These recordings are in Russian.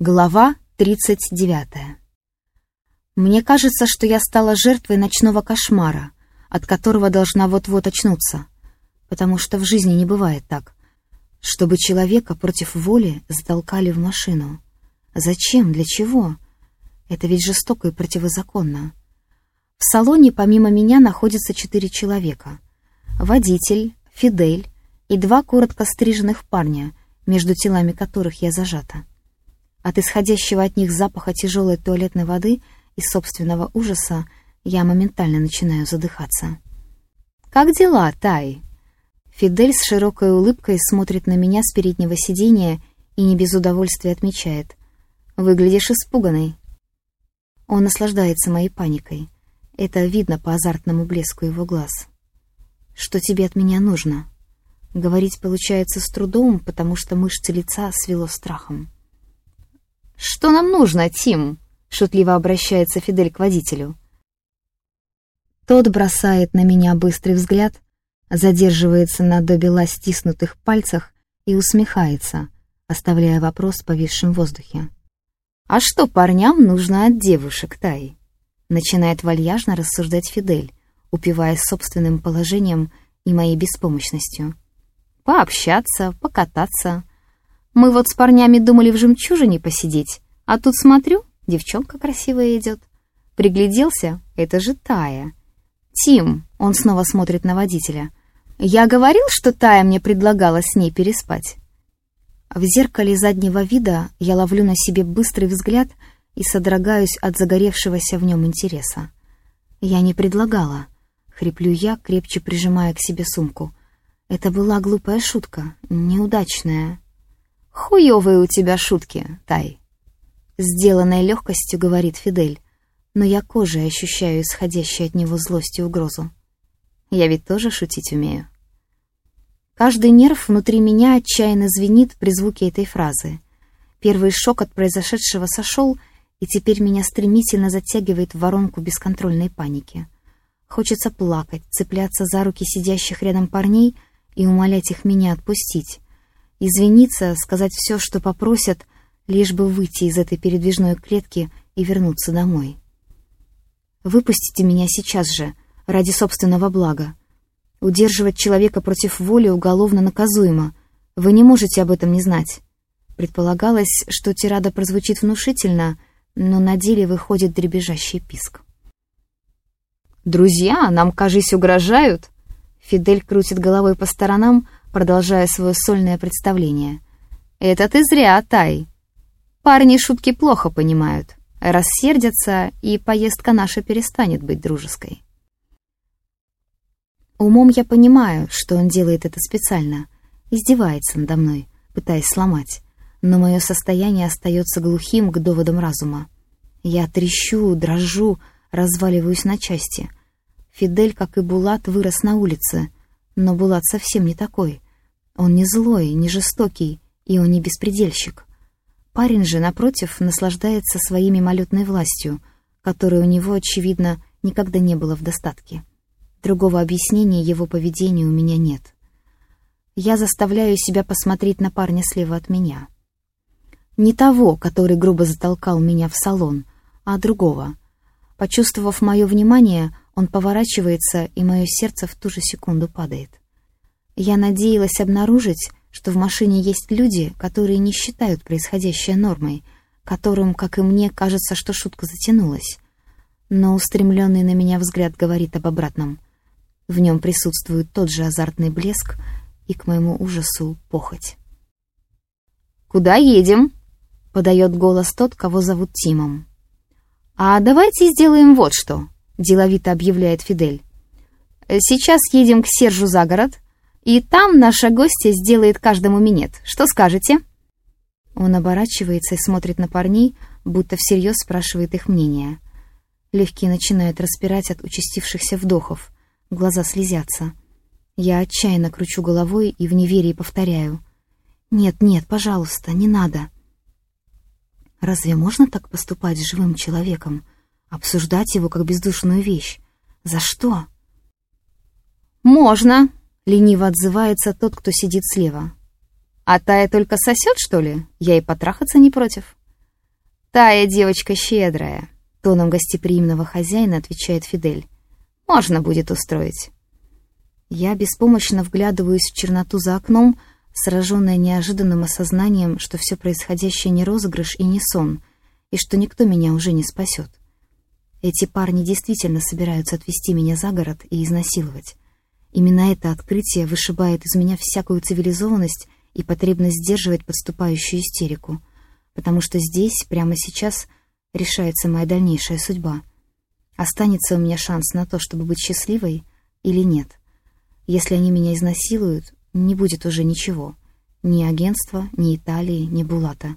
Глава 39. Мне кажется, что я стала жертвой ночного кошмара, от которого должна вот-вот очнуться, потому что в жизни не бывает так, чтобы человека против воли затолкали в машину. Зачем? Для чего? Это ведь жестоко и противозаконно. В салоне помимо меня находится четыре человека. Водитель, Фидель и два коротко стриженных парня, между телами которых я зажата. От исходящего от них запаха тяжелой туалетной воды и собственного ужаса я моментально начинаю задыхаться. «Как дела, Тай?» Фидель с широкой улыбкой смотрит на меня с переднего сиденья и не без удовольствия отмечает. «Выглядишь испуганной». Он наслаждается моей паникой. Это видно по азартному блеску его глаз. «Что тебе от меня нужно?» Говорить получается с трудом, потому что мышцы лица свело страхом. «Что нам нужно, Тим?» — шутливо обращается Фидель к водителю. Тот бросает на меня быстрый взгляд, задерживается на добела стиснутых пальцах и усмехается, оставляя вопрос повисшим в воздухе. «А что парням нужно от девушек, Тай?» Начинает вальяжно рассуждать Фидель, упиваясь собственным положением и моей беспомощностью. «Пообщаться, покататься, мы вот с парнями думали в жемчужине посидеть, а тут смотрю, девчонка красивая идет. Пригляделся, это же Тая. Тим, он снова смотрит на водителя. Я говорил, что Тая мне предлагала с ней переспать. В зеркале заднего вида я ловлю на себе быстрый взгляд и содрогаюсь от загоревшегося в нем интереса. Я не предлагала. Хриплю я, крепче прижимая к себе сумку. Это была глупая шутка, неудачная. «Хуёвые у тебя шутки, Тай», — сделанной легкостью говорит Фидель, но я кожей ощущаю исходящую от него злость и угрозу. Я ведь тоже шутить умею. Каждый нерв внутри меня отчаянно звенит при звуке этой фразы. Первый шок от произошедшего сошел, и теперь меня стремительно затягивает в воронку бесконтрольной паники. Хочется плакать, цепляться за руки сидящих рядом парней и умолять их меня отпустить извиниться, сказать все, что попросят, лишь бы выйти из этой передвижной клетки и вернуться домой. Выпустите меня сейчас же, ради собственного блага. Удерживать человека против воли уголовно наказуемо. Вы не можете об этом не знать. Предполагалось, что тирада прозвучит внушительно, но на деле выходит дребезжащий писк. «Друзья, нам, кажись, угрожают!» Фидель крутит головой по сторонам, продолжая свое сольное представление. «Это ты зря, Тай. Парни шутки плохо понимают, рассердятся, и поездка наша перестанет быть дружеской». Умом я понимаю, что он делает это специально, издевается надо мной, пытаясь сломать, но мое состояние остается глухим к доводам разума. Я трещу, дрожу, разваливаюсь на части. Фидель, как и Булат, вырос на улице — но Булат совсем не такой. Он не злой, не жестокий, и он не беспредельщик. Парень же, напротив, наслаждается своей мимолетной властью, которой у него, очевидно, никогда не было в достатке. Другого объяснения его поведению у меня нет. Я заставляю себя посмотреть на парня слева от меня. Не того, который грубо затолкал меня в салон, а другого. Почувствовав мое внимание, он поворачивается, и мое сердце в ту же секунду падает. Я надеялась обнаружить, что в машине есть люди, которые не считают происходящее нормой, которым, как и мне, кажется, что шутка затянулась. Но устремленный на меня взгляд говорит об обратном. В нем присутствует тот же азартный блеск и, к моему ужасу, похоть. «Куда едем?» — подает голос тот, кого зовут Тимом. «А давайте сделаем вот что», — деловито объявляет Фидель. «Сейчас едем к Сержу за город, и там наша гостья сделает каждому минет. Что скажете?» Он оборачивается и смотрит на парней, будто всерьез спрашивает их мнение. Легкие начинают распирать от участившихся вдохов, глаза слезятся. Я отчаянно кручу головой и в неверии повторяю. «Нет, нет, пожалуйста, не надо». Разве можно так поступать с живым человеком? Обсуждать его как бездушную вещь. За что? «Можно», — лениво отзывается тот, кто сидит слева. «А Тая только сосет, что ли? Я и потрахаться не против». «Тая девочка щедрая», — тоном гостеприимного хозяина отвечает Фидель. «Можно будет устроить». Я беспомощно вглядываюсь в черноту за окном, сраженная неожиданным осознанием, что все происходящее не розыгрыш и не сон, и что никто меня уже не спасет. Эти парни действительно собираются отвезти меня за город и изнасиловать. Именно это открытие вышибает из меня всякую цивилизованность и потребность сдерживать подступающую истерику, потому что здесь, прямо сейчас, решается моя дальнейшая судьба. Останется у меня шанс на то, чтобы быть счастливой или нет. Если они меня изнасилуют, не будет уже ничего. Ни агентства, ни Италии, ни Булата.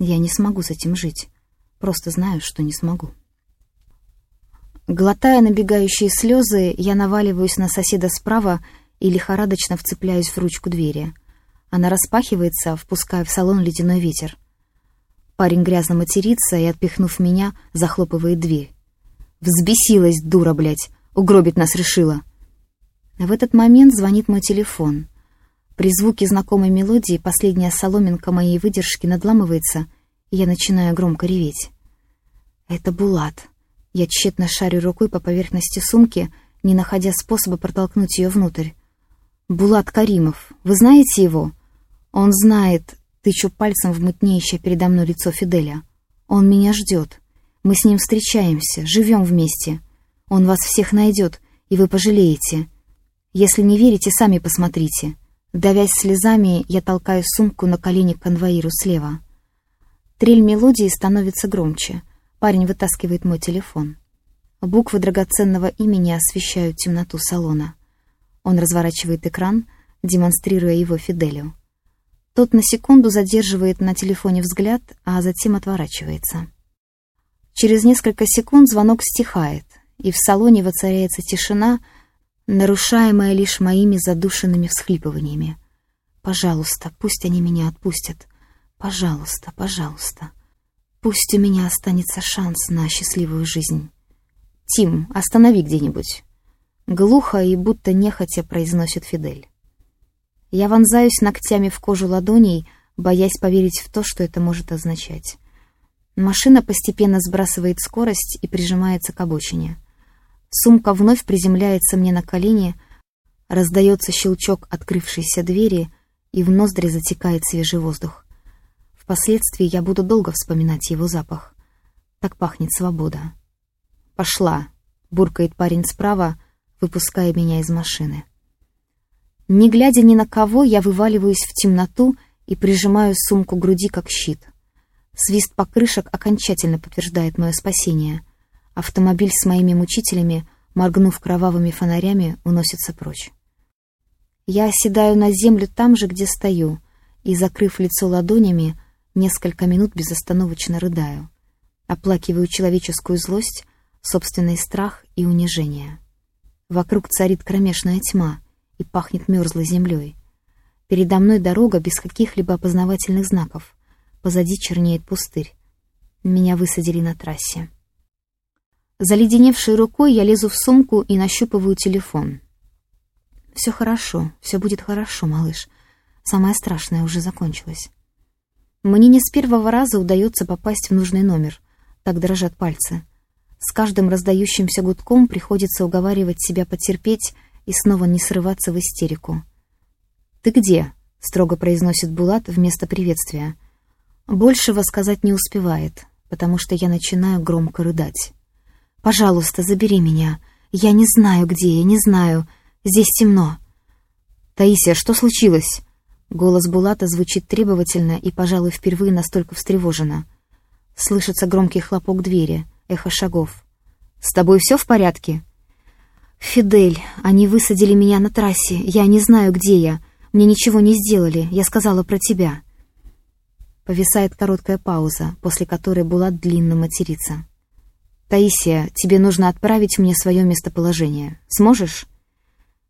Я не смогу с этим жить. Просто знаю, что не смогу. Глотая набегающие слезы, я наваливаюсь на соседа справа и лихорадочно вцепляюсь в ручку двери. Она распахивается, впуская в салон ледяной ветер. Парень грязно матерится и, отпихнув меня, захлопывает дверь. «Взбесилась, дура, блядь! Угробить нас решила!» В этот момент звонит мой телефон. При звуке знакомой мелодии последняя соломинка моей выдержки надламывается, и я начинаю громко реветь. Это Булат. Я тщетно шарю рукой по поверхности сумки, не находя способа протолкнуть ее внутрь. «Булат Каримов. Вы знаете его?» «Он знает...» Тычу пальцем в мутнеющее передо мной лицо Фиделя. «Он меня ждет. Мы с ним встречаемся, живем вместе. Он вас всех найдет, и вы пожалеете. Если не верите, сами посмотрите». Давясь слезами, я толкаю сумку на колени конвоиру слева. Трель мелодии становится громче — Парень вытаскивает мой телефон. Буквы драгоценного имени освещают темноту салона. Он разворачивает экран, демонстрируя его Фиделю. Тот на секунду задерживает на телефоне взгляд, а затем отворачивается. Через несколько секунд звонок стихает, и в салоне воцаряется тишина, нарушаемая лишь моими задушенными всхлипываниями. «Пожалуйста, пусть они меня отпустят. Пожалуйста, пожалуйста». Пусть у меня останется шанс на счастливую жизнь. «Тим, останови где-нибудь». Глухо и будто нехотя произносит Фидель. Я вонзаюсь ногтями в кожу ладоней, боясь поверить в то, что это может означать. Машина постепенно сбрасывает скорость и прижимается к обочине. Сумка вновь приземляется мне на колени, раздается щелчок открывшейся двери, и в ноздри затекает свежий воздух. Впоследствии я буду долго вспоминать его запах. Так пахнет свобода. «Пошла!» — буркает парень справа, выпуская меня из машины. Не глядя ни на кого, я вываливаюсь в темноту и прижимаю сумку к груди, как щит. Свист покрышек окончательно подтверждает мое спасение. Автомобиль с моими мучителями, моргнув кровавыми фонарями, уносится прочь. Я оседаю на землю там же, где стою, и, закрыв лицо ладонями, Несколько минут безостановочно рыдаю. Оплакиваю человеческую злость, собственный страх и унижение. Вокруг царит кромешная тьма и пахнет мерзлой землей. Передо мной дорога без каких-либо опознавательных знаков. Позади чернеет пустырь. Меня высадили на трассе. Заледеневшей рукой я лезу в сумку и нащупываю телефон. «Все хорошо, все будет хорошо, малыш. Самое страшное уже закончилось». Мне не с первого раза удается попасть в нужный номер. Так дрожат пальцы. С каждым раздающимся гудком приходится уговаривать себя потерпеть и снова не срываться в истерику. «Ты где?» — строго произносит Булат вместо приветствия. Большего сказать не успевает, потому что я начинаю громко рыдать. «Пожалуйста, забери меня. Я не знаю, где я, не знаю. Здесь темно». «Таисия, что случилось?» Голос Булата звучит требовательно и, пожалуй, впервые настолько встревоженно. Слышится громкий хлопок двери, эхо шагов. «С тобой все в порядке?» «Фидель, они высадили меня на трассе. Я не знаю, где я. Мне ничего не сделали. Я сказала про тебя». Повисает короткая пауза, после которой Булат длинно матерится. «Таисия, тебе нужно отправить мне свое местоположение. Сможешь?»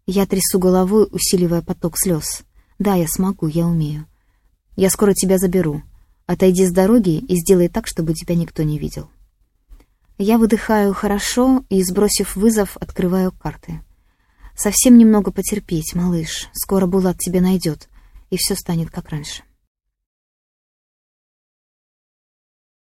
Я трясу головой, усиливая поток слез. Да, я смогу, я умею. Я скоро тебя заберу. Отойди с дороги и сделай так, чтобы тебя никто не видел. Я выдыхаю хорошо и, сбросив вызов, открываю карты. Совсем немного потерпеть, малыш. Скоро Булат тебя найдет, и все станет как раньше.